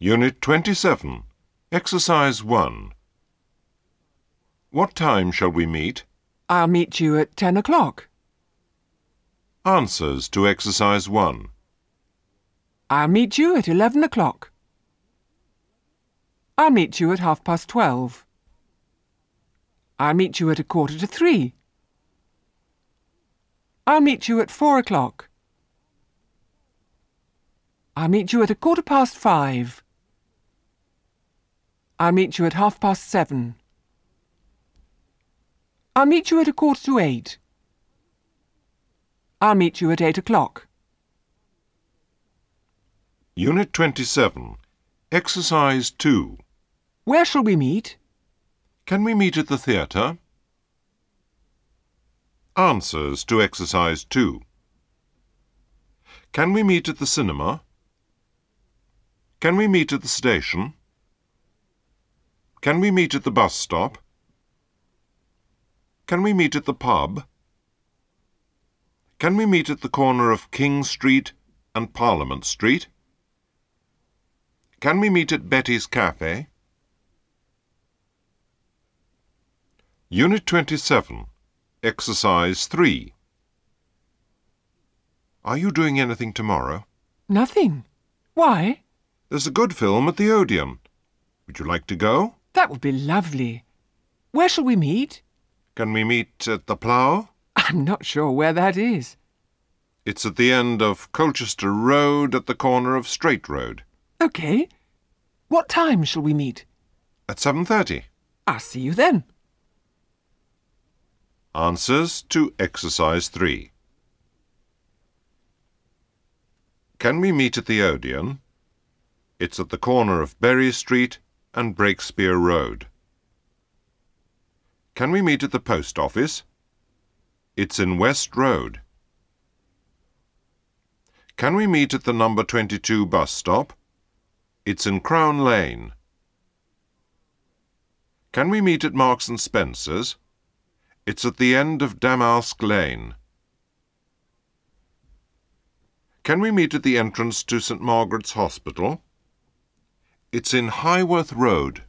Unit 27. Exercise 1. What time shall we meet? I'll meet you at ten o'clock. Answers to exercise 1. I'll meet you at eleven o'clock. I'll meet you at half past twelve. I'll meet you at a quarter to three. I'll meet you at four o'clock. I'll meet you at a quarter past five. I'll meet you at half past seven. I'll meet you at a quarter to eight. I'll meet you at eight o'clock. Unit 27. Exercise 2. Where shall we meet? Can we meet at the theatre? Answers to exercise 2. Can we meet at the cinema? Can we meet at the station? Can we meet at the bus stop? Can we meet at the pub? Can we meet at the corner of King Street and Parliament Street? Can we meet at Betty's Cafe? Unit 27. Exercise 3. Are you doing anything tomorrow? Nothing. Why? There's a good film at the Odeon. Would you like to go? That would be lovely. Where shall we meet? Can we meet at the Plough? I'm not sure where that is. It's at the end of Colchester Road at the corner of Straight Road. OK. What time shall we meet? At 7.30. I'll see you then. Answers to exercise 3. Can we meet at the Odeon? It's at the corner of Berry Street and Breakspear Road. Can we meet at the post office? It's in West Road. Can we meet at the number 22 bus stop? It's in Crown Lane. Can we meet at Marks and Spencer's? It's at the end of Damask Lane. Can we meet at the entrance to St Margaret's Hospital? It's in Highworth Road.